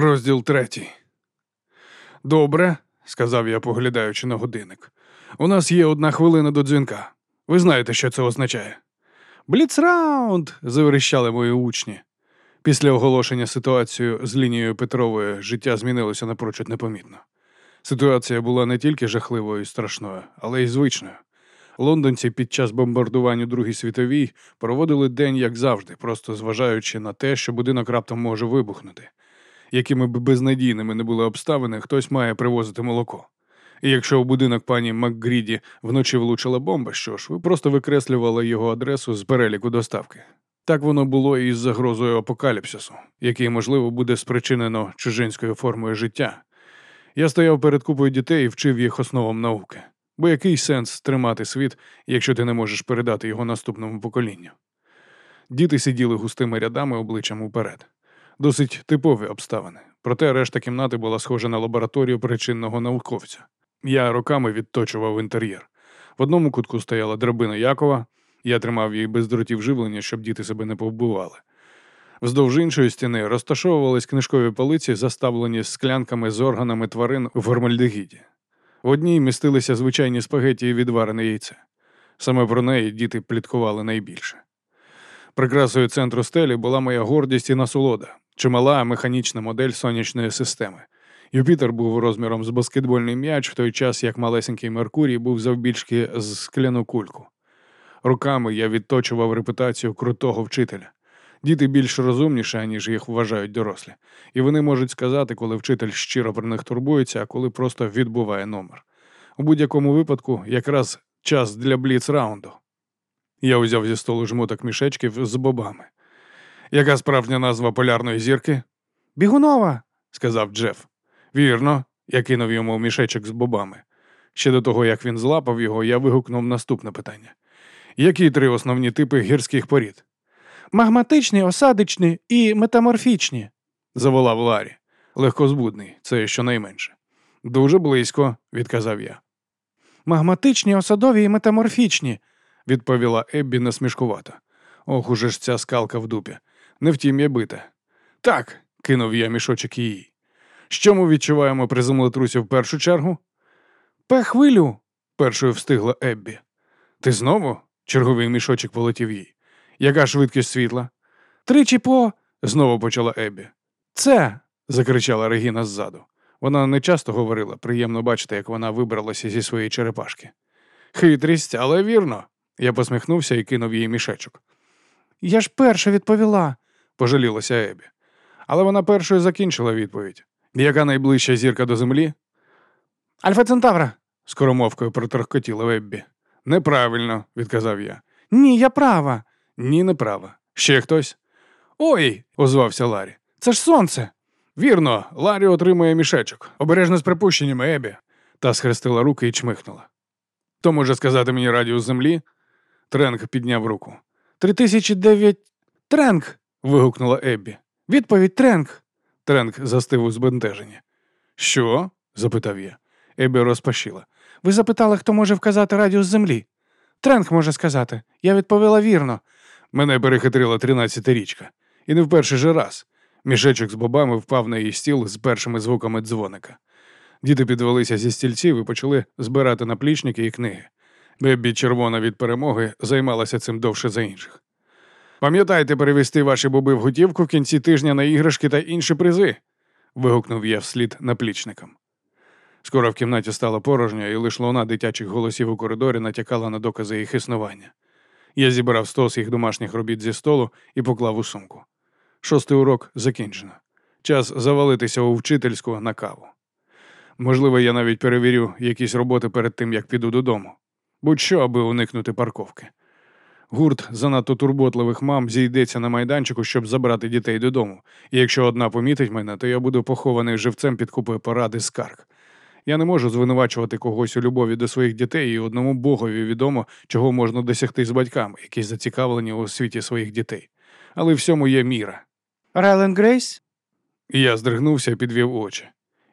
Розділ третій. Добре, сказав я, поглядаючи на годинник. У нас є одна хвилина до дзвінка. Ви знаєте, що це означає. Бліцраунд. заверещали мої учні. Після оголошення ситуацію з лінією Петрової життя змінилося напрочуд непомітно. Ситуація була не тільки жахливою і страшною, але й звичною. Лондонці під час бомбардування Другій світовій проводили день, як завжди, просто зважаючи на те, що будинок раптом може вибухнути. Якими б безнадійними не були обставини, хтось має привозити молоко. І якщо у будинок пані Макгріді вночі влучила бомба, що ж, ви просто викреслювали його адресу з переліку доставки. Так воно було і з загрозою апокаліпсису, який, можливо, буде спричинено чужинською формою життя. Я стояв перед купою дітей і вчив їх основам науки. Бо який сенс тримати світ, якщо ти не можеш передати його наступному поколінню? Діти сиділи густими рядами обличчям уперед. Досить типові обставини. Проте решта кімнати була схожа на лабораторію причинного науковця. Я роками відточував інтер'єр. В одному кутку стояла драбина Якова, я тримав її без дротів живлення, щоб діти себе не повбивали. Вздовж іншої стіни розташовувались книжкові полиці, заставлені склянками з органами тварин у формальдегіді. В одній містилися звичайні спагеті і відварене яйце. Саме про неї діти пліткували найбільше. Прикрасою центру стелі була моя гордість і насолода, чимала механічна модель сонячної системи. Юпітер був розміром з баскетбольний м'яч в той час, як малесенький Меркурій був завбільшки з скляну кульку. Руками я відточував репутацію крутого вчителя. Діти більш розумніші, ніж їх вважають дорослі, і вони можуть сказати, коли вчитель щиро про них турбується, а коли просто відбуває номер. У будь-якому випадку, якраз час для бліц-раунду. Я узяв зі столу жмоток мішечків з бобами. Яка справжня назва полярної зірки? Бігунова, сказав Джеф. Вірно, я кинув йому мішечок з бобами. Ще до того, як він злапав його, я вигукнув наступне питання: які три основні типи гірських порід? Магматичні, осадичні і метаморфічні, заволав Ларі. Легкозбудний, це щонайменше. Дуже близько, відказав я. Магматичні, осадові і метаморфічні, відповіла Еббі насмішкувато. Ох, уже ж ця скалка в дупі. Не втім я бита. Так, кинув я мішочок її. Що ми відчуваємо при землетрусі в першу чергу? Пехвилю, першою встигла Еббі. Ти знову? черговий мішочок полетів їй. Яка швидкість світла? Тричі по. знову почала Еббі. Це. закричала Регіна ззаду. Вона не часто говорила, приємно бачити, як вона вибралася зі своєї черепашки. Хитрість, але вірно. Я посміхнувся і кинув їй мішечок. Я ж перша відповіла, пожалілася Ебі. Але вона першою закінчила відповідь. Яка найближча зірка до землі? Альфа Центавра, скоромовкою проторкотіла Еббі. Неправильно, відказав я. Ні, я права. Ні, не права. Ще хтось? Ой, озвався Ларі. Це ж сонце. Вірно, Ларі отримує мішечок. Обережно з припущеннями, Ебі. Та схрестила руки і чмихнула. Хто може сказати мені радіус землі? Тренк підняв руку. Три тисячі дев'ять. Тренк. Вигукнула Еббі. Відповідь Тренк. Тренк застив у збентеженні. Що? запитав я. Еббі розпашіла. Ви запитали, хто може вказати радіус землі? Тренк може сказати. Я відповіла вірно. Мене перехитрила тринадцятирічка. І не в перший же раз. Мішечок з бобами впав на її стіл з першими звуками дзвоника. Діти підвелися зі стільців і почали збирати наплічники і книги. Беббі, червона від перемоги, займалася цим довше за інших. Пам'ятайте перевести ваші боби в готівку в кінці тижня на іграшки та інші призи. вигукнув я вслід наплічникам. Скоро в кімнаті стало порожньо, і лиш луна дитячих голосів у коридорі натякала на докази їх існування. Я зібрав стос їх домашніх робіт зі столу і поклав у сумку. Шостий урок закінчено. Час завалитися у вчительську на каву. Можливо, я навіть перевірю якісь роботи перед тим, як піду додому. Будь-що, аби уникнути парковки. Гурт занадто турботливих мам зійдеться на майданчику, щоб забрати дітей додому. І якщо одна помітить мене, то я буду похований живцем під купою поради скарг. Я не можу звинувачувати когось у любові до своїх дітей, і одному богові відомо, чого можна досягти з батьками, які зацікавлені у світі своїх дітей. Але всьому є міра. Райлен Грейс? Я здригнувся і підвів очі.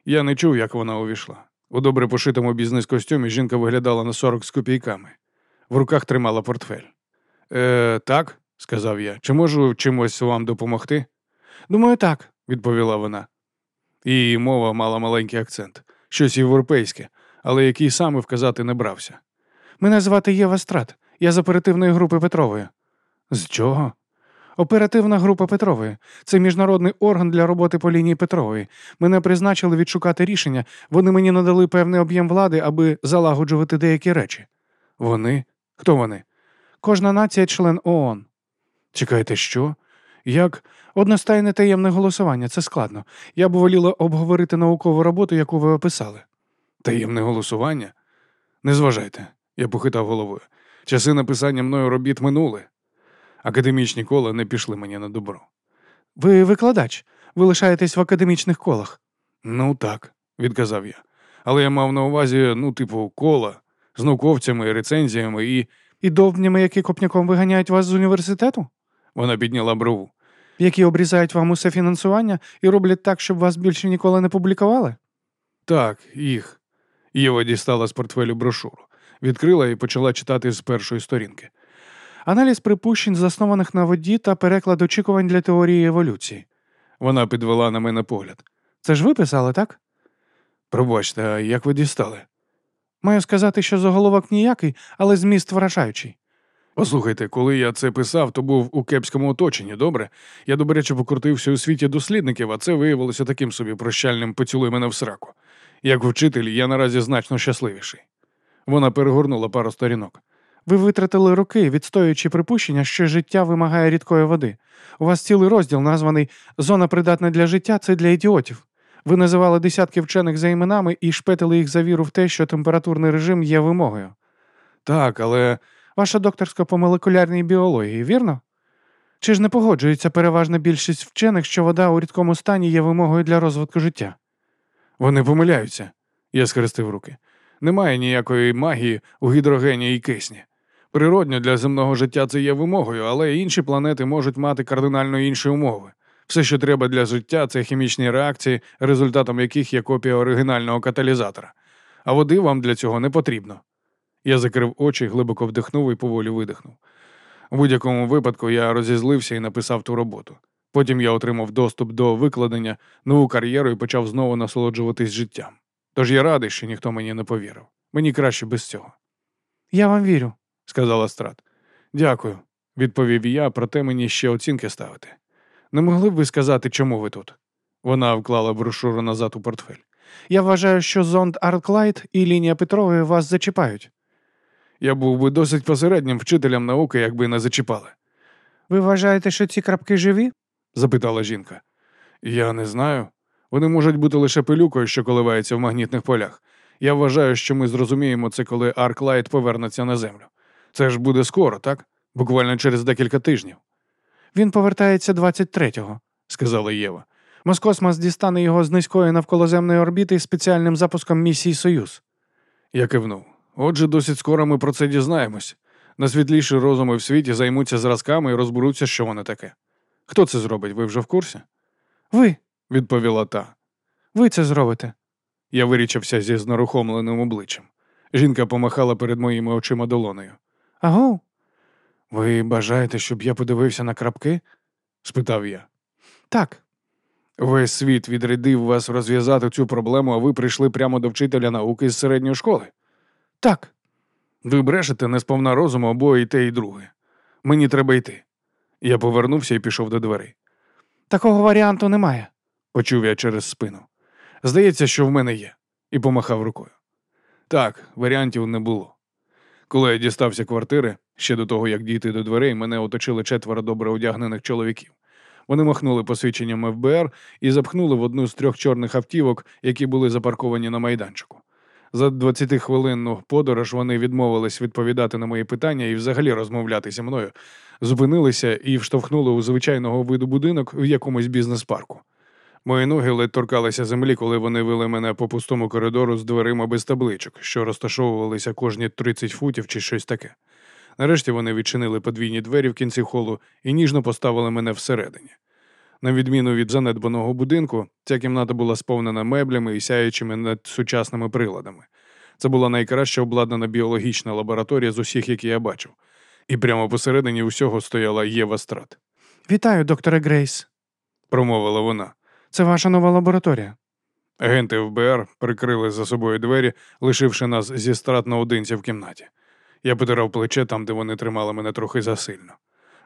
Я не чув, як вона увійшла. У добре пошитому бізнес-костюмі жінка виглядала на сорок з копійками. В руках тримала портфель. Е, Так, сказав я. Чи можу чимось вам допомогти? Думаю, так, відповіла вона. Її мова мала маленький акцент, щось європейське, але який саме вказати не брався. Мене звати Єва Страт. Я з оперативної групи Петрової. З чого? Оперативна група Петрової. Це міжнародний орган для роботи по лінії Петрової. Мене призначили відшукати рішення. Вони мені надали певний об'єм влади, аби залагоджувати деякі речі. Вони? Хто вони? Кожна нація член ООН. Чекайте, що? Як? Одностайне таємне голосування, це складно. Я б воліла обговорити наукову роботу, яку ви описали. Таємне голосування? Не зважайте, я похитав головою. Часи написання мною робіт минули. Академічні кола не пішли мені на добро. Ви викладач, ви лишаєтесь в академічних колах. Ну так, відказав я. Але я мав на увазі, ну, типу, кола з науковцями, рецензіями і. І довбнями, які копняком виганяють вас з університету? Вона підняла брову. Які обрізають вам усе фінансування і роблять так, щоб вас більше ніколи не публікували? Так, їх. Єва дістала з портфелю брошуру, відкрила і почала читати з першої сторінки. Аналіз припущень, заснованих на воді та переклад очікувань для теорії еволюції. Вона підвела на мене погляд. Це ж ви писали, так? Пробачте, а як ви дістали? Маю сказати, що заголовок ніякий, але зміст вражаючий. Послухайте, коли я це писав, то був у кепському оточенні, добре? Я добряче покрутився у світі дослідників, а це виявилося таким собі прощальним поцілуй мене в сраку. Як вчитель, я наразі значно щасливіший. Вона перегорнула пару сторінок. Ви витратили роки, відстоюючи припущення, що життя вимагає рідкої води. У вас цілий розділ, названий Зона придатна для життя це для ідіотів. Ви називали десятки вчених за іменами і шпетили їх за віру в те, що температурний режим є вимогою. Так, але Ваша докторська по молекулярній біології, вірно? Чи ж не погоджується переважна більшість вчених, що вода у рідкому стані є вимогою для розвитку життя? вони помиляються, я схрестив руки. Немає ніякої магії у гідрогені і кисні. Природньо для земного життя це є вимогою, але інші планети можуть мати кардинально інші умови. Все, що треба для життя, це хімічні реакції, результатом яких є копія оригінального каталізатора. А води вам для цього не потрібно. Я закрив очі, глибоко вдихнув і поволі видихнув. У будь-якому випадку я розізлився і написав ту роботу. Потім я отримав доступ до викладення, нову кар'єру і почав знову насолоджуватись життям. Тож я радий, що ніхто мені не повірив. Мені краще без цього, Я вам вірю. сказала Страт. Дякую, відповів я, проте мені ще оцінки ставити. Не могли б ви сказати, чому ви тут? Вона вклала брошуру назад у портфель. Я вважаю, що зонд Арклайт і лінія Петрової вас зачіпають. Я був би досить посереднім вчителем науки, якби не зачіпали, Ви вважаєте, що ці крапки живі? запитала жінка. Я не знаю. Вони можуть бути лише пилюкою, що коливається в магнітних полях. Я вважаю, що ми зрозуміємо це, коли Арклайт повернеться на землю. Це ж буде скоро, так? Буквально через декілька тижнів, Він повертається 23-го. сказала Єва. Роскосмос дістане його з низької навколоземної орбіти спеціальним запуском місії Союз. Я кивнув. Отже, досить скоро ми про це дізнаємось. Найсвітліші розуми в світі займуться зразками і розберуться, що воно таке. Хто це зробить? Ви вже в курсі? Ви, відповіла та. ви це зробите. Я вирічався зі знерухомленим обличчям. Жінка помахала перед моїми очима долонею. Аго, Ви бажаєте, щоб я подивився на крапки? спитав я. так. Весь світ відрядив вас розв'язати цю проблему, а ви прийшли прямо до вчителя науки з середньої школи. Так. Ви брешете не сповна розуму або і те, і друге. Мені треба йти. Я повернувся і пішов до дверей. Такого варіанту немає. Почув я через спину. Здається, що в мене є, і помахав рукою. Так, варіантів не було. Коли я дістався квартири, ще до того, як дійти до дверей, мене оточили четверо добре одягнених чоловіків. Вони махнули посвідченням ФБР і запхнули в одну з трьох чорних автівок, які були запарковані на майданчику. За 20-хвилинну подорож вони відмовились відповідати на мої питання і взагалі розмовляти зі мною, зупинилися і вштовхнули у звичайного виду будинок в якомусь бізнес-парку. Мої ноги ледь торкалися землі, коли вони вели мене по пустому коридору з дверима без табличок, що розташовувалися кожні 30 футів чи щось таке. Нарешті вони відчинили подвійні двері в кінці холу і ніжно поставили мене всередині. На відміну від занедбаного будинку, ця кімната була сповнена меблями і сяючими над сучасними приладами. Це була найкраще обладнана біологічна лабораторія з усіх, які я бачив. І прямо посередині усього стояла Єва Страт, Вітаю, докторе Грейс. промовила вона. Це ваша нова лабораторія. Агенти ФБР прикрили за собою двері, лишивши нас зі страт наодинці в кімнаті. Я потирав плече там, де вони тримали мене трохи засильно.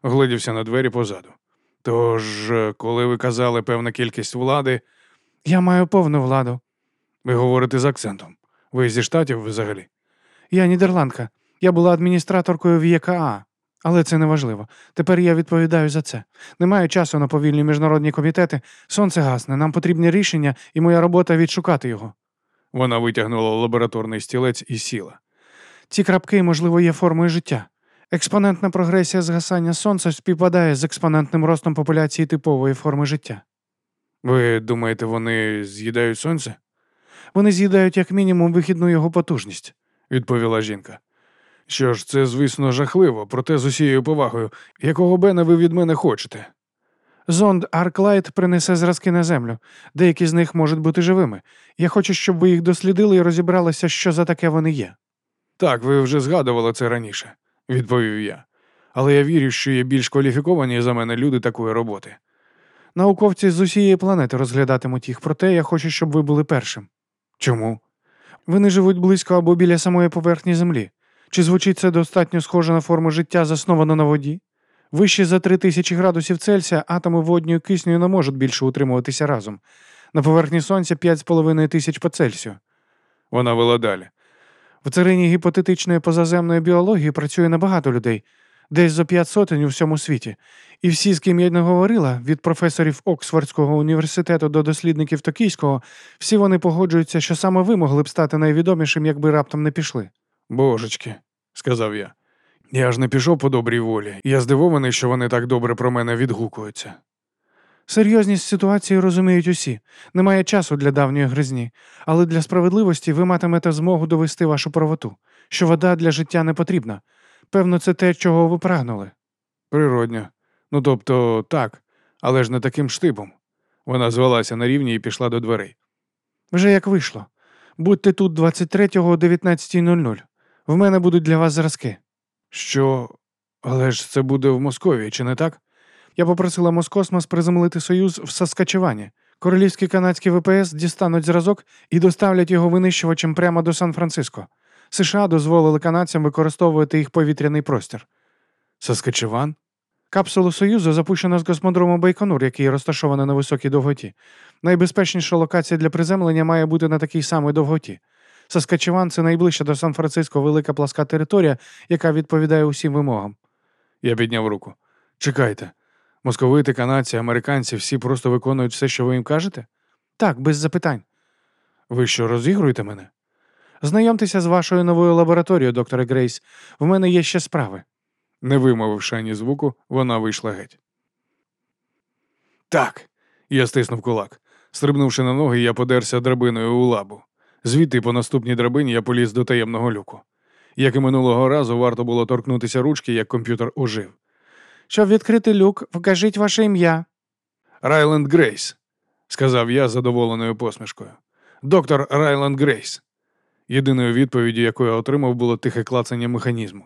Глядівся на двері позаду. Тож, коли ви казали певна кількість влади, Я маю повну владу. ви говорите з акцентом. Ви зі штатів взагалі? Я нідерландка. Я була адміністраторкою в ЄКА. Але це не важливо. Тепер я відповідаю за це. Немає часу на повільні міжнародні комітети. Сонце гасне, нам потрібні рішення, і моя робота відшукати його. Вона витягнула лабораторний стілець і сіла. Ці крапки, можливо, є формою життя. Експонентна прогресія згасання сонця співпадає з експонентним ростом популяції типової форми життя. Ви думаєте, вони з'їдають сонце? Вони з'їдають як мінімум вихідну його потужність. відповіла жінка. Що ж, це, звісно, жахливо, проте з усією повагою, якого бена ви від мене хочете. Зонд Арклайт принесе зразки на землю. Деякі з них можуть бути живими. Я хочу, щоб ви їх дослідили і розібралися, що за таке вони є. Так, ви вже згадували це раніше, відповів я. Але я вірю, що є більш кваліфіковані за мене люди такої роботи. Науковці з усієї планети розглядатимуть їх, проте я хочу, щоб ви були першим. Чому? Вони живуть близько або біля самої поверхні землі. Чи звучить це достатньо схоже на форму життя, засновану на воді? Вище за 3000 градусів Цельсія атоми водню і кисню не можуть більше утримуватися разом. На поверхні сонця 5,5 тисяч по Цельсію. Вона вела далі. В царині гіпотетичної позаземної біології працює набагато людей, десь за п'ять сотень у всьому світі. І всі, з ким я не говорила, від професорів Оксфордського університету до дослідників Токійського, всі вони погоджуються, що саме ви могли б стати найвідомішим, якби раптом не пішли. Божечки, сказав я. Я ж не пішов по добрій волі. Я здивований, що вони так добре про мене відгукуються. Серйозність ситуації розуміють усі. Немає часу для давньої гризні, але для справедливості ви матимете змогу довести вашу правоту, що вода для життя не потрібна. Певно, це те, чого ви прагнули. Природньо. Ну тобто так, але ж не таким штибом. Вона звелася на рівні і пішла до дверей. Вже як вийшло. Будьте тут 23-го о 19.00. В мене будуть для вас зразки. Що. Але ж це буде в Московії, чи не так? Я попросила Москосмос приземлити Союз в Саскачевані. Королівські канадські ВПС дістануть зразок і доставлять його винищувачем прямо до Сан-Франциско. США дозволили канадцям використовувати їх повітряний простір. Саскачеван? Капсулу Союзу запущено з космодрому Байконур, який розташований на високій довготі. Найбезпечніша локація для приземлення має бути на такій самій довготі. Саскачеван це найближча до Сан-Франциско велика пласка територія, яка відповідає усім вимогам. Я підняв руку. Чекайте. Московити, канадці, американці всі просто виконують все, що ви їм кажете? Так, без запитань. Ви що, розігруєте мене? Знайомтеся з вашою новою лабораторією, докторе Грейс. В мене є ще справи. Не вимовивши ані звуку, вона вийшла геть. Так. Я стиснув кулак. Стрибнувши на ноги, я подерся драбиною у лабу. Звідти по наступній драбині я поліз до таємного люку. Як і минулого разу, варто було торкнутися ручки, як комп'ютер ожив. Щоб відкрити люк, вкажіть ваше ім'я. Райленд Грейс, сказав я задоволеною посмішкою. Доктор Райленд Грейс. Єдиною відповіддю, яку я отримав, було тихе клацання механізму.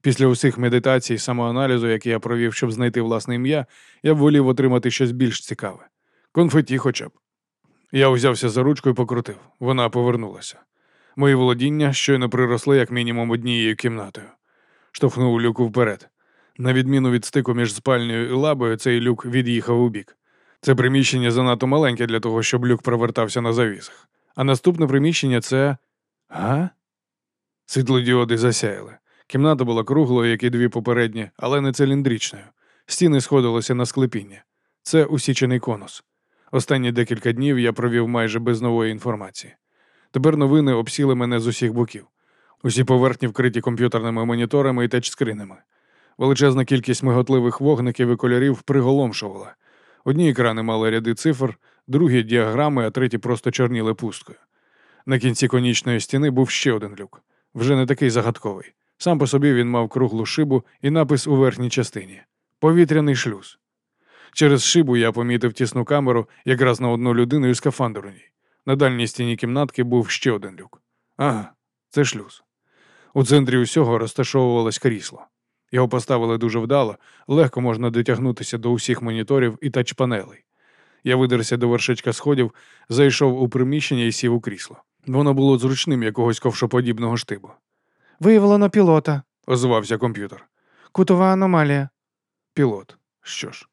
Після усіх медитацій і самоаналізу, які я провів, щоб знайти власне ім'я, я б волів отримати щось більш цікаве. Конфеті хоча б. Я узявся за ручку і покрутив. Вона повернулася. Мої володіння щойно приросли як мінімум однією кімнатою. Штовхнув люку вперед. На відміну від стику між спальнею і лабою, цей люк від'їхав у бік. Це приміщення занадто маленьке для того, щоб люк провертався на завісах. А наступне приміщення це. Га? Світлодіоди засяяли. Кімната була круглою, як і дві попередні, але не циліндричною. Стіни сходилися на склепіння. Це усічений конус. Останні декілька днів я провів майже без нової інформації. Тепер новини обсіли мене з усіх боків. Усі поверхні вкриті комп'ютерними моніторами і тачскринами. Величезна кількість миготливих вогників і кольорів приголомшувала. Одні екрани мали ряди цифр, другі діаграми, а треті просто чорніли пусткою. На кінці конічної стіни був ще один люк, вже не такий загадковий. Сам по собі він мав круглу шибу і напис у верхній частині повітряний шлюз. Через шибу я помітив тісну камеру якраз на одну людину і скафандр у ній. На дальній стіні кімнатки був ще один люк. Ага, це шлюз. У центрі усього розташовувалось крісло. Його поставили дуже вдало, легко можна дотягнутися до усіх моніторів і тач-панелей. Я видерся до вершечка сходів, зайшов у приміщення і сів у крісло. Воно було зручним якогось ковшоподібного штибу. Виявлено пілота. Озвався комп'ютер. Кутова аномалія. Пілот. Що ж?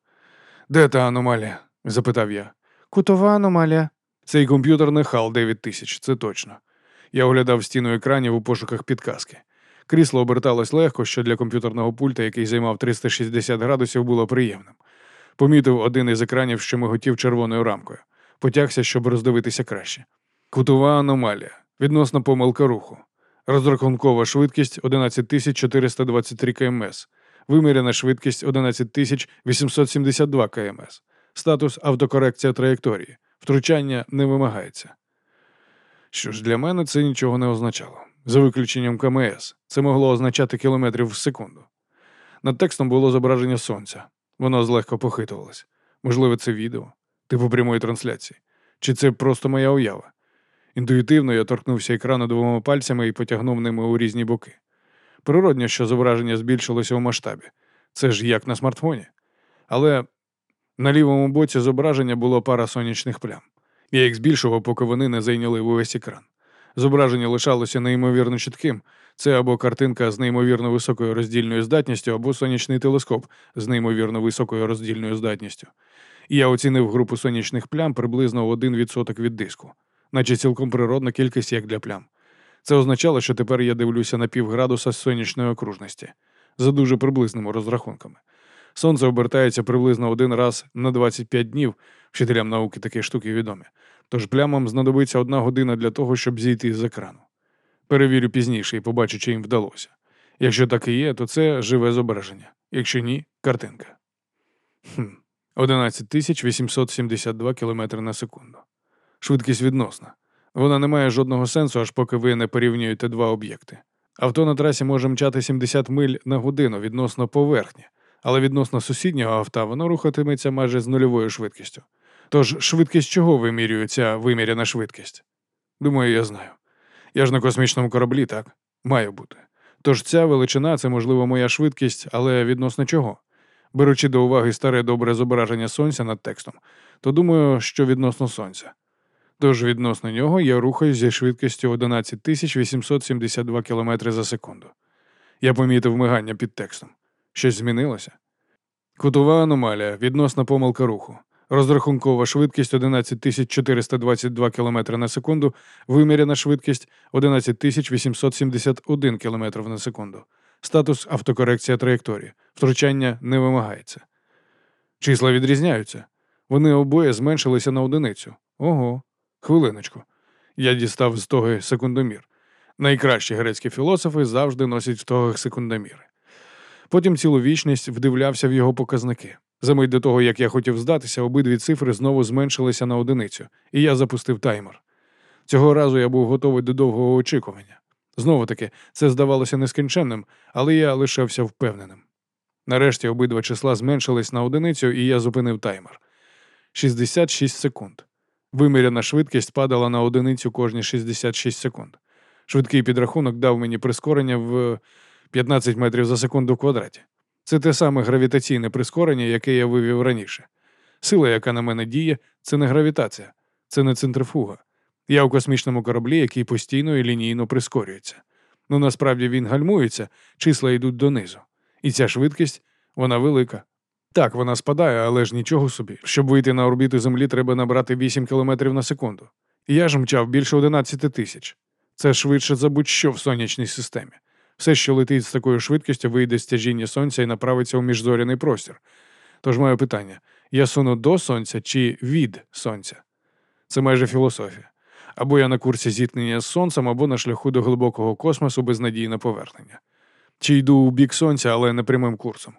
Де та аномалія? запитав я. Кутова аномалія. Цей комп'ютер не HAL 9000, це точно. Я оглядав стіну екранів у пошуках підказки. Крісло оберталось легко, що для комп'ютерного пульта, який займав 360 градусів, було приємним. Помітив один із екранів, що миготів червоною рамкою. Потягся, щоб роздивитися краще. Кутова аномалія. Відносна помилка руху. Розрахункова швидкість 11423 кмс. Виміряна швидкість 11872 кмс. Статус автокорекція траєкторії. Втручання не вимагається. Що ж, для мене це нічого не означало. За виключенням КМС, це могло означати кілометрів в секунду. Над текстом було зображення сонця. Воно злегка похитувалось. Можливо, це відео, типу прямої трансляції. Чи це просто моя уява? Інтуїтивно я торкнувся екрану двома пальцями і потягнув ними у різні боки. Природньо, що зображення збільшилося у масштабі. Це ж як на смартфоні. Але на лівому боці зображення було пара сонячних плям. Я їх збільшував, поки вони не зайняли увесь екран. Зображення лишалося неймовірно чітким. Це або картинка з неймовірно високою роздільною здатністю, або сонячний телескоп з неймовірно високою роздільною здатністю. Я оцінив групу сонячних плям приблизно 1% від диску, наче цілком природна кількість як для плям. Це означало, що тепер я дивлюся на півградуса сонячної окружності за дуже приблизними розрахунками. Сонце обертається приблизно один раз на 25 днів, вчителям науки такі штуки відомі. Тож плямам знадобиться одна година для того, щоб зійти з екрану. Перевірю пізніше і побачу, чи їм вдалося. Якщо так і є, то це живе зображення. Якщо ні, картинка. Хм. 11 872 км на секунду. Швидкість відносна. Вона не має жодного сенсу, аж поки ви не порівнюєте два об'єкти. Авто на трасі може мчати 70 миль на годину відносно поверхні, але відносно сусіднього авто воно рухатиметься майже з нульовою швидкістю. Тож швидкість чого вимірюється виміряна швидкість? Думаю, я знаю. Я ж на космічному кораблі, так? Має бути. Тож ця величина це, можливо, моя швидкість, але відносно чого? Беручи до уваги старе добре зображення сонця над текстом, то думаю, що відносно сонця. Тож відносно нього я рухаюсь зі швидкістю 11 872 км за секунду. Я помітив мигання під текстом. Щось змінилося? Кутова аномалія, відносна помилка руху. Розрахункова швидкість 11422 км на секунду, виміряна швидкість 11871 км на секунду. Статус автокорекція траєкторії. Втручання не вимагається. Числа відрізняються. Вони обоє зменшилися на одиницю. Ого, хвилиночку. Я дістав з того секундомір. Найкращі грецькі філософи завжди носять в тогах секундоміри. Потім цілу вічність вдивлявся в його показники. За мить до того, як я хотів здатися, обидві цифри знову зменшилися на одиницю, і я запустив таймер. Цього разу я був готовий до довгого очікування. Знову таки, це здавалося нескінченним, але я лишався впевненим. Нарешті обидва числа зменшились на одиницю, і я зупинив таймер. 66 секунд. Виміряна швидкість падала на одиницю кожні 66 секунд. Швидкий підрахунок дав мені прискорення в 15 метрів за секунду в квадраті. Це те саме гравітаційне прискорення, яке я вивів раніше. Сила, яка на мене діє, це не гравітація, це не центрифуга. Я у космічному кораблі, який постійно і лінійно прискорюється. Ну насправді він гальмується, числа йдуть донизу. І ця швидкість, вона велика. Так, вона спадає, але ж нічого собі. Щоб вийти на орбіту Землі, треба набрати 8 км на секунду. Я ж мчав більше 11 тисяч. Це швидше за будь-що в сонячній системі. Все, що летить з такою швидкістю, вийде з тяжіння сонця і направиться у міжзоряний простір. Тож моє питання: я суну до сонця чи від сонця? Це майже філософія. Або я на курсі зіткнення з сонцем, або на шляху до глибокого космосу без надії на повернення. Чи йду у бік сонця, але не прямим курсом.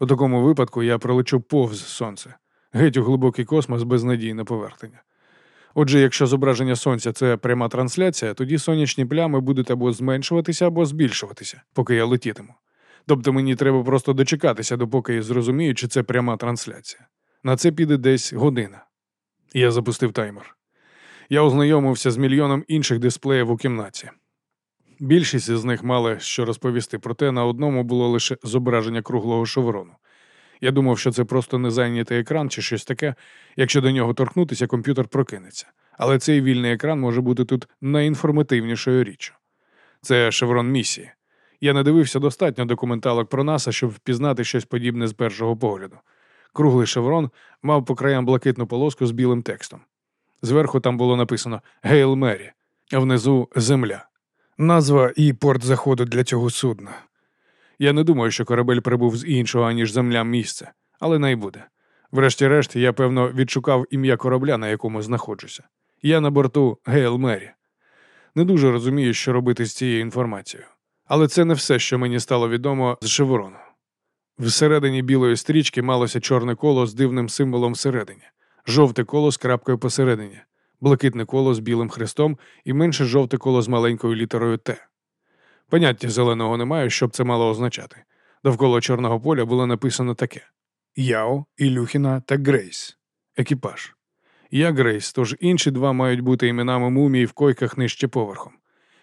У такому випадку я пролечу повз сонце, геть у глибокий космос без надії на повернення. Отже, якщо зображення сонця це пряма трансляція, тоді сонячні плями будуть або зменшуватися, або збільшуватися, поки я летітиму. Тобто мені треба просто дочекатися, допоки я зрозумію, чи це пряма трансляція. На це піде десь година. Я запустив таймер. Я ознайомився з мільйоном інших дисплеїв у кімнаті. Більшість із них мали що розповісти, проте на одному було лише зображення круглого шеврону. Я думав, що це просто незайнятий екран чи щось таке. Якщо до нього торкнутися, комп'ютер прокинеться. Але цей вільний екран може бути тут найінформативнішою річчю. Це шеврон місії. Я не дивився достатньо документалок про НАСА, щоб впізнати щось подібне з першого погляду. Круглий шеврон мав по краям блакитну полоску з білим текстом. Зверху там було написано Гейл Мері, а внизу Земля. Назва і порт заходу для цього судна. Я не думаю, що корабель прибув з іншого, аніж земля місця, але най буде. Врешті-решт, я, певно, відшукав ім'я корабля, на якому знаходжуся. Я на борту Гейл Мері. Не дуже розумію, що робити з цією інформацією. Але це не все, що мені стало відомо з шеврону. Всередині білої стрічки малося чорне коло з дивним символом всередині, жовте коло з крапкою посередині, блакитне коло з білим хрестом і менше жовте коло з маленькою літерою Т. Поняття зеленого немає, що б це мало означати. Довкола чорного поля було написано таке: Яо, Ілюхіна та Грейс. Екіпаж. Я Грейс, тож інші два мають бути іменами мумії в койках нижче поверхом.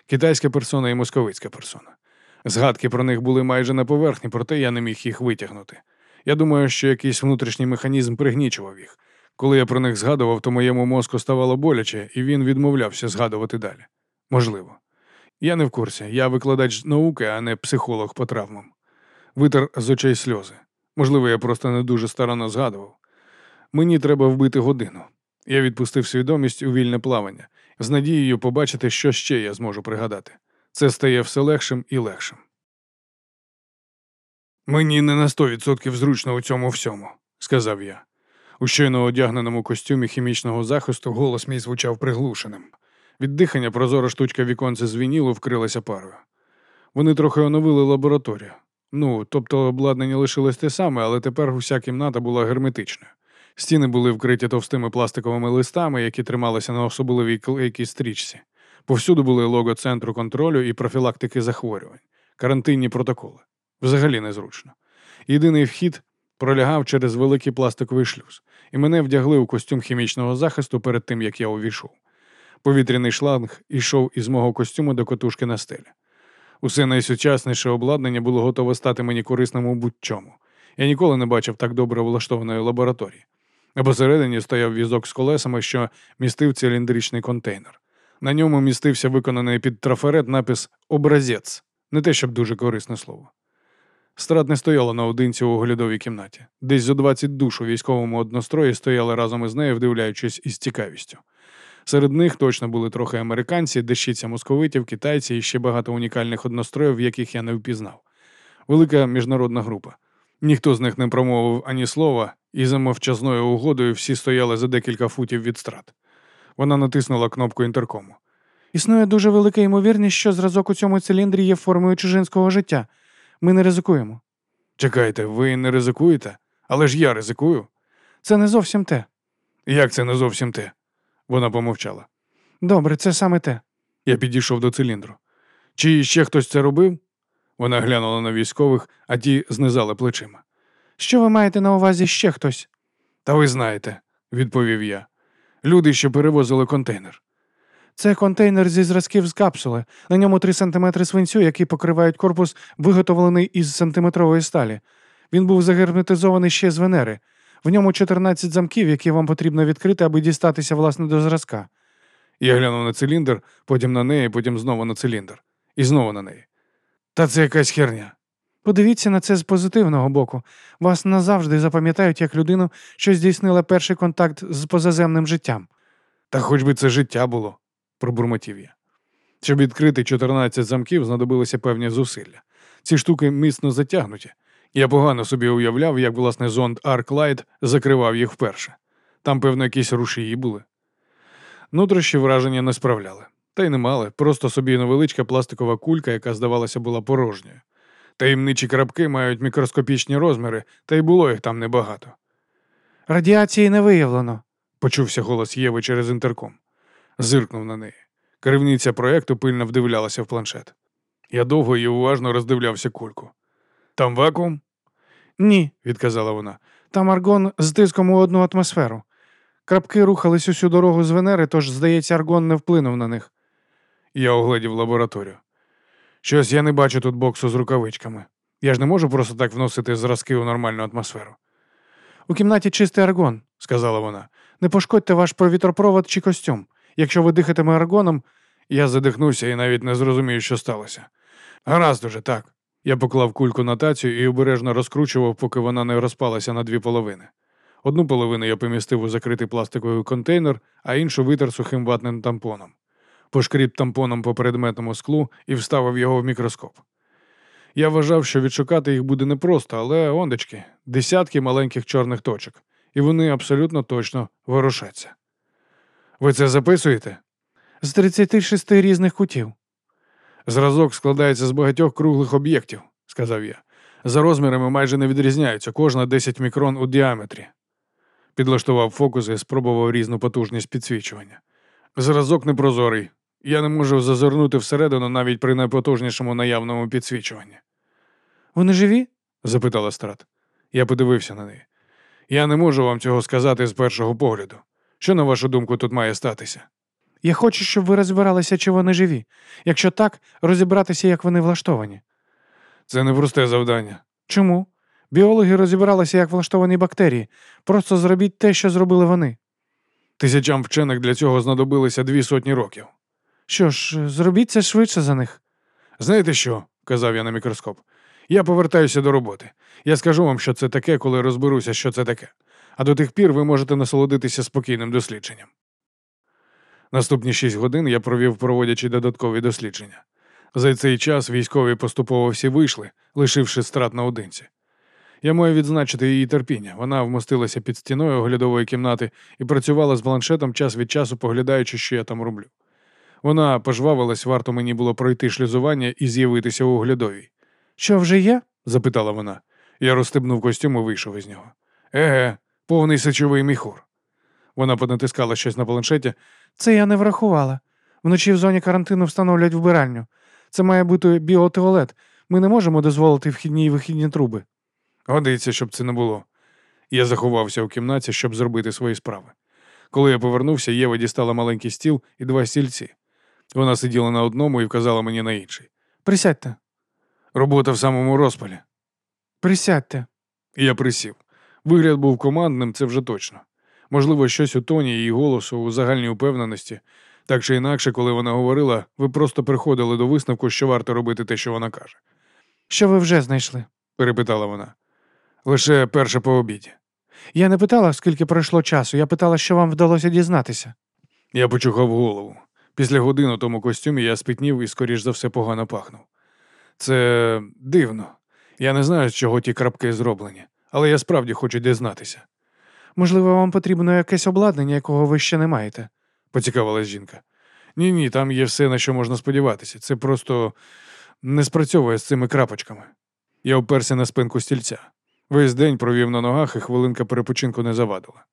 Китайська персона і московицька персона. Згадки про них були майже на поверхні, проте я не міг їх витягнути. Я думаю, що якийсь внутрішній механізм пригнічував їх. Коли я про них згадував, то моєму мозку ставало боляче, і він відмовлявся згадувати далі. Можливо. Я не в курсі. Я викладач науки, а не психолог по травмам. Витер з очей сльози. Можливо, я просто не дуже старанно згадував. Мені треба вбити годину. Я відпустив свідомість у вільне плавання, з надією побачити, що ще я зможу пригадати. Це стає все легшим і легшим. Мені не на сто відсотків зручно у цьому всьому, сказав я. У щойно одягненому костюмі хімічного захисту голос мій звучав приглушеним. Від дихання прозора штучка віконце з вінілу вкрилася парою. Вони трохи оновили лабораторію. Ну, тобто обладнання лишилось те саме, але тепер уся кімната була герметичною. Стіни були вкриті товстими пластиковими листами, які трималися на особливій клейкій стрічці. Повсюду були лого центру контролю і профілактики захворювань, карантинні протоколи. Взагалі незручно. Єдиний вхід пролягав через великий пластиковий шлюз, і мене вдягли у костюм хімічного захисту перед тим, як я увійшов. Повітряний шланг ішов із мого костюму до котушки на стелі. Усе найсучасніше обладнання було готове стати мені корисним у будь-чому. Я ніколи не бачив так добре влаштованої лабораторії. А посередині стояв візок з колесами, що містив циліндричний контейнер. На ньому містився виконаний під трафарет напис Образець, не те, щоб дуже корисне слово. Страт не стояла наодинці у оглядовій кімнаті. Десь зо 20 душ у військовому однострої стояли разом із нею, вдивляючись із цікавістю. Серед них точно були трохи американці, дещиця московитів, китайці і ще багато унікальних одностроїв, яких я не впізнав. Велика міжнародна група. Ніхто з них не промовив ані слова, і за мовчазною угодою всі стояли за декілька футів від страт. Вона натиснула кнопку інтеркому. Існує дуже велика ймовірність, що зразок у цьому циліндрі є формою чужинського життя. Ми не ризикуємо. Чекайте, ви не ризикуєте? Але ж я ризикую. Це не зовсім те. Як це не зовсім те? Вона помовчала. Добре, це саме те. Я підійшов до циліндру. Чи ще хтось це робив? Вона глянула на військових, а ті знизали плечима. Що ви маєте на увазі ще хтось? Та ви знаєте, відповів я. Люди, що перевозили контейнер. Це контейнер зі зразків з капсули. На ньому 3 см свинцю, які покривають корпус, виготовлений із сантиметрової сталі. Він був загерметизований ще з Венери. В ньому 14 замків, які вам потрібно відкрити, аби дістатися власне до зразка. Я глянув на циліндр, потім на неї, потім знову на циліндр. І знову на неї. Та це якась херня. Подивіться на це з позитивного боку. Вас назавжди запам'ятають як людину, що здійснила перший контакт з позаземним життям. Та хоч би це життя було, пробурмотів я. Щоб відкрити 14 замків, знадобилися певні зусилля. Ці штуки міцно затягнуті. Я погано собі уявляв, як власне зонд Arclight закривав їх вперше. Там, певно, якісь рушії були. Нутрощі враження не справляли. Та й не мали, просто собі невеличка пластикова кулька, яка, здавалося, була порожньою. Таємничі крапки мають мікроскопічні розміри, та й було їх там небагато. Радіації не виявлено. Почувся голос Єви через інтерком. Зиркнув на неї. Керівниця проєкту пильно вдивлялася в планшет. Я довго і уважно роздивлявся кульку. Там вакуум? Ні, відказала вона. Там аргон з тиском у одну атмосферу. Крапки рухались усю дорогу з Венери, тож, здається, аргон не вплинув на них. Я оглядів лабораторію. Щось я не бачу тут боксу з рукавичками. Я ж не можу просто так вносити зразки у нормальну атмосферу. У кімнаті чистий аргон, сказала вона. Не пошкодьте ваш повітропровод чи костюм. Якщо ви дихатиме аргоном, я задихнувся і навіть не зрозумію, що сталося. Гаразд уже так. Я поклав кульку на тацію і обережно розкручував, поки вона не розпалася на дві половини. Одну половину я помістив у закритий пластиковий контейнер, а іншу витер сухим ватним тампоном. Пошкріб тампоном по предметному склу і вставив його в мікроскоп. Я вважав, що відшукати їх буде непросто, але ондечки, десятки маленьких чорних точок, і вони абсолютно точно ворушаться. Ви це записуєте? З 36 різних кутів. Зразок складається з багатьох круглих об'єктів, сказав я. За розмірами майже не відрізняються, кожна 10 мікрон у діаметрі. Підлаштував фокус і спробував різну потужність підсвічування. Зразок непрозорий. Я не можу зазирнути всередину навіть при найпотужнішому наявному підсвічуванні. Вони живі? запитала страт. Я подивився на неї. Я не можу вам цього сказати з першого погляду. Що, на вашу думку, тут має статися? Я хочу, щоб ви розбиралися, чи вони живі. Якщо так, розібратися, як вони влаштовані. Це не просте завдання. Чому? Біологи розібралися, як влаштовані бактерії. Просто зробіть те, що зробили вони. Тисячам вчених для цього знадобилися дві сотні років. Що ж, зробіть це швидше за них. Знаєте що? казав я на мікроскоп. Я повертаюся до роботи. Я скажу вам, що це таке, коли розберуся, що це таке. А до тих пір ви можете насолодитися спокійним дослідженням. Наступні шість годин я провів, проводячи додаткові дослідження. За цей час військові поступово всі вийшли, лишивши страт наодинці. Я маю відзначити її терпіння. Вона вмостилася під стіною оглядової кімнати і працювала з планшетом час від часу, поглядаючи, що я там роблю. Вона пожвавилась, варто мені було пройти шлюзування і з'явитися у оглядовій. Що вже є? запитала вона. Я розстебнув костюм і вийшов із нього. Еге, повний сечовий міхур. Вона понатискала щось на планшеті. Це я не врахувала. Вночі в зоні карантину встановлять вбиральню. Це має бути біотуалет. Ми не можемо дозволити вхідні і вихідні труби. Годиться, щоб це не було. Я заховався у кімнаті, щоб зробити свої справи. Коли я повернувся, Єва дістала маленький стіл і два стільці. Вона сиділа на одному і вказала мені на інший. Присядьте. Робота в самому розпалі. Присядьте. Я присів. Вигляд був командним, це вже точно. Можливо, щось у тоні її голосу, у загальній упевненості. Так чи інакше, коли вона говорила, ви просто приходили до висновку, що варто робити те, що вона каже. Що ви вже знайшли? перепитала вона. Лише перше по обіді. Я не питала, скільки пройшло часу, я питала, що вам вдалося дізнатися. Я почухав голову. Після години у тому костюмі я спітнів і, скоріш за все, погано пахнув. Це дивно. Я не знаю, з чого ті крапки зроблені, але я справді хочу дізнатися. Можливо, вам потрібно якесь обладнання, якого ви ще не маєте, поцікавилась жінка. Ні, ні, там є все, на що можна сподіватися. Це просто не спрацьовує з цими крапочками. Я оперся на спинку стільця. Весь день провів на ногах і хвилинка перепочинку не завадила.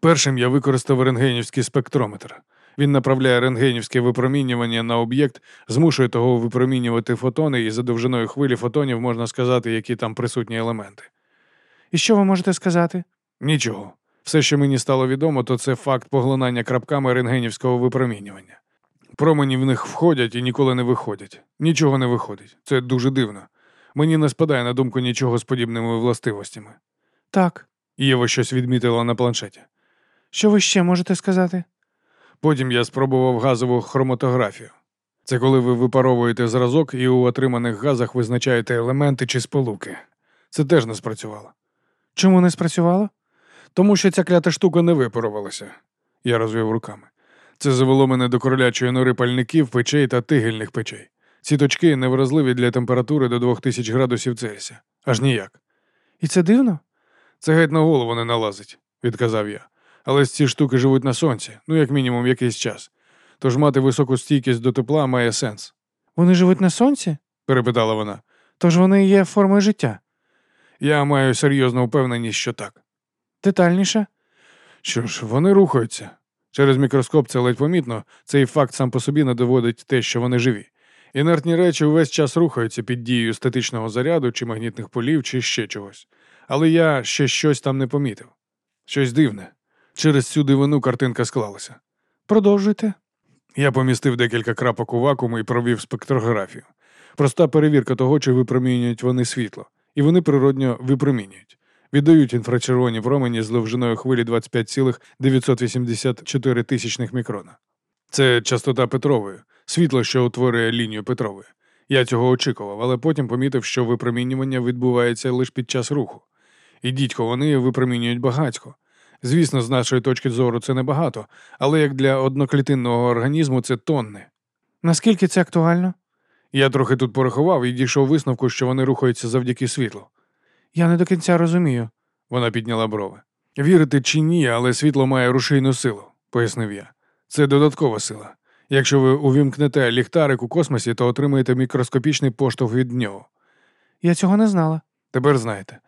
Першим я використав рентгенівський спектрометр. Він направляє рентгенівське випромінювання на об'єкт, змушує того випромінювати фотони, і за довжиною хвилі фотонів можна сказати, які там присутні елементи. І що ви можете сказати? Нічого. Все, що мені стало відомо, то це факт поглинання крапками рентгенівського випромінювання. Промені в них входять і ніколи не виходять. Нічого не виходить. Це дуже дивно. Мені не спадає на думку нічого з подібними властивостями. Так. Єва щось відмітила на планшеті. Що ви ще можете сказати? Потім я спробував газову хроматографію. Це коли ви випаровуєте зразок і у отриманих газах визначаєте елементи чи сполуки. Це теж не спрацювало. Чому не спрацювало? Тому що ця клята штука не випарувалася. Я розвів руками. Це завело мене до королячої нори пальників, печей та тигельних печей. Ці точки невразливі для температури до 2000 градусів Цельсія. Аж ніяк. І це дивно? Це геть на голову не налазить, відказав я. Але ці штуки живуть на сонці, ну як мінімум якийсь час. Тож мати високу стійкість до тепла має сенс. Вони живуть на сонці? перепитала вона. Тож вони є формою життя. Я маю серйозну впевненість, що так. Детальніше? Що ж, вони рухаються. Через мікроскоп це ледь помітно, цей факт сам по собі не доводить те, що вони живі. Інертні речі увесь час рухаються під дією статичного заряду чи магнітних полів, чи ще чогось. Але я ще щось там не помітив. Щось дивне. Через цю дивину картинка склалася. Продовжуйте. Я помістив декілька крапок у вакуум і провів спектрографію. Проста перевірка того, чи випромінюють вони світло, і вони природньо випромінюють. Віддають інфрачервоні промені з довжиною хвилі 25,984 тисячних мікрона. Це частота Петрової, світло, що утворює лінію Петрової. Я цього очікував, але потім помітив, що випромінювання відбувається лише під час руху. І дідько, вони випромінюють багатько. Звісно, з нашої точки зору це небагато, але як для одноклітинного організму це тонни. Наскільки це актуально? Я трохи тут порахував і дійшов висновку, що вони рухаються завдяки світлу. Я не до кінця розумію. Вона підняла брови. Вірите чи ні, але світло має рушійну силу, пояснив я. Це додаткова сила. Якщо ви увімкнете ліхтарик у космосі, то отримаєте мікроскопічний поштовх від нього. Я цього не знала. Тепер знаєте.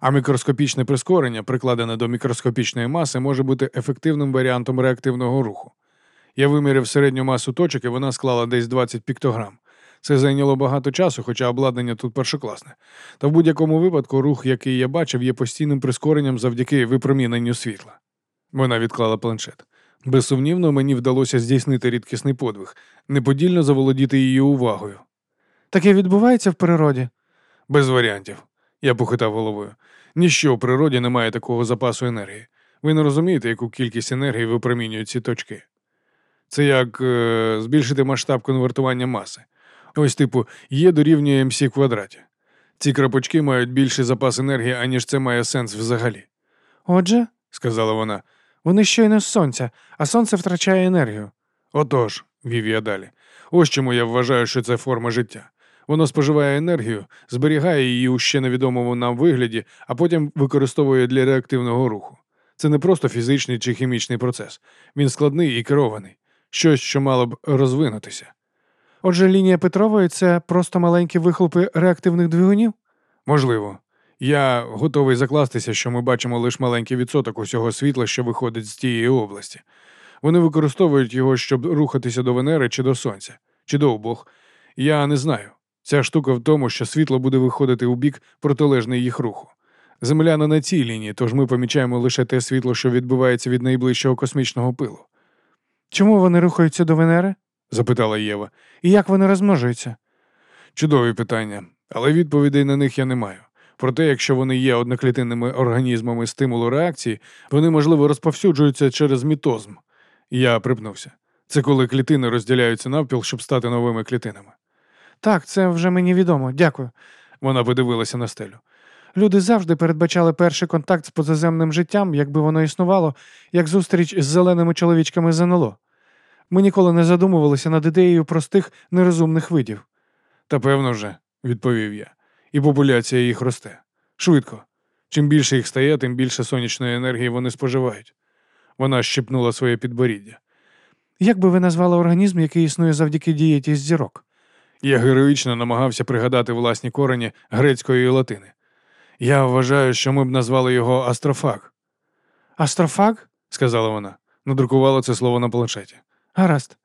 А мікроскопічне прискорення, прикладене до мікроскопічної маси, може бути ефективним варіантом реактивного руху. Я виміряв середню масу точок, і вона склала десь 20 піктограм. Це зайняло багато часу, хоча обладнання тут першокласне. Та в будь-якому випадку рух, який я бачив, є постійним прискоренням завдяки випроміненню світла. Вона відклала планшет. Безсумнівно, мені вдалося здійснити рідкісний подвиг, неподільно заволодіти її увагою. Таке відбувається в природі. Без варіантів. Я похитав головою. Ніщо в природі не має такого запасу енергії. Ви не розумієте, яку кількість енергії випромінюють ці точки. Це як е, збільшити масштаб конвертування маси. Ось, типу, є дорівнює МС квадраті. Ці крапочки мають більший запас енергії, аніж це має сенс взагалі, Отже, сказала вона. вони щойно з сонця, а сонце втрачає енергію. Отож, вів я далі. Ось чому я вважаю, що це форма життя. Воно споживає енергію, зберігає її у ще невідомому нам вигляді, а потім використовує для реактивного руху. Це не просто фізичний чи хімічний процес. Він складний і керований, щось, що мало б розвинутися. Отже, лінія Петрової це просто маленькі вихлопи реактивних двигунів? Можливо. Я готовий закластися, що ми бачимо лише маленький відсоток усього світла, що виходить з тієї області. Вони використовують його, щоб рухатися до Венери чи до Сонця, чи до обох. Я не знаю. Ця штука в тому, що світло буде виходити у бік протилежний їх руху. Земля не на цій лінії, тож ми помічаємо лише те світло, що відбивається від найближчого космічного пилу. Чому вони рухаються до Венери? Запитала Єва. І як вони розмножуються? Чудові питання, але відповідей на них я не маю. Проте, якщо вони є одноклітинними організмами стимулу реакції, вони, можливо, розповсюджуються через мітозм. Я припнувся. Це коли клітини розділяються навпіл, щоб стати новими клітинами. Так, це вже мені відомо. Дякую. Вона подивилася на стелю. Люди завжди передбачали перший контакт з позаземним життям, якби воно існувало, як зустріч з зеленими чоловічками з НЛО. Ми ніколи не задумувалися над ідеєю простих нерозумних видів. Та певно вже, відповів я. І популяція їх росте. Швидко. Чим більше їх стає, тим більше сонячної енергії вони споживають. Вона щепнула своє підборіддя. Як би ви назвали організм, який існує завдяки дієті з зірок? Я героїчно намагався пригадати власні корені грецької і латини. Я вважаю, що ми б назвали його астрофаг, Астрофаг? сказала вона. Надрукувала це слово на планшеті. Гаразд.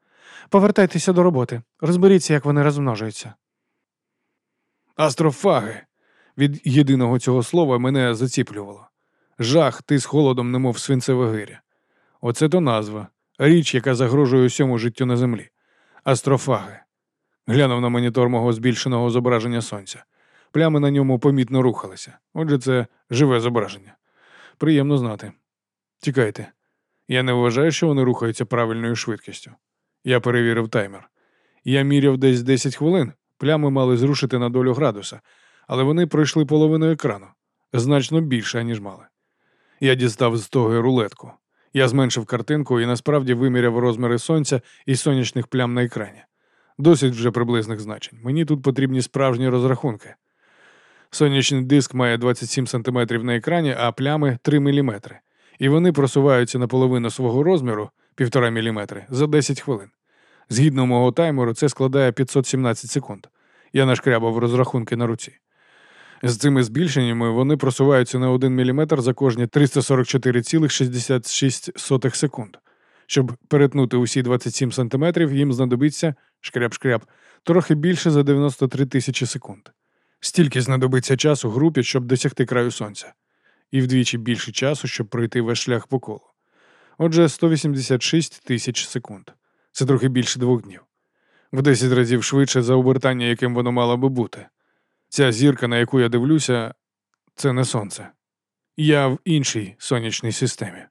Повертайтеся до роботи. Розберіться, як вони розмножуються. Астрофаги. Від єдиного цього слова мене заціплювало. Жах, ти з холодом, немов свинцеве гиря. Оце то назва, річ, яка загрожує усьому життю на землі. Астрофаги. Глянув на монітор мого збільшеного зображення сонця. Плями на ньому помітно рухалися. Отже, це живе зображення. Приємно знати. Тікайте. Я не вважаю, що вони рухаються правильною швидкістю. Я перевірив таймер. Я міряв десь 10 хвилин. Плями мали зрушити на долю градуса, але вони пройшли половину екрану значно більше, ніж мали. Я дістав з тоги рулетку. Я зменшив картинку і насправді виміряв розміри сонця і сонячних плям на екрані. Досить вже приблизних значень. Мені тут потрібні справжні розрахунки. Сонячний диск має 27 см на екрані, а плями 3 мм. І вони просуваються на половину свого розміру 1,5 мм за 10 хвилин. Згідно мого таймеру, це складає 517 секунд. Я нашкрябав розрахунки на руці. З цими збільшеннями вони просуваються на 1 мм за кожні 344,66 секунд. Щоб перетнути усі 27 см, їм знадобиться шкряб-шкряб, трохи більше за 93 тисячі секунд. Стільки знадобиться часу групі, щоб досягти краю сонця, і вдвічі більше часу, щоб пройти весь шлях по колу. Отже, 186 тисяч секунд. Це трохи більше двох днів. В 10 разів швидше за обертання, яким воно мало би бути. Ця зірка, на яку я дивлюся, це не сонце. Я в іншій сонячній системі.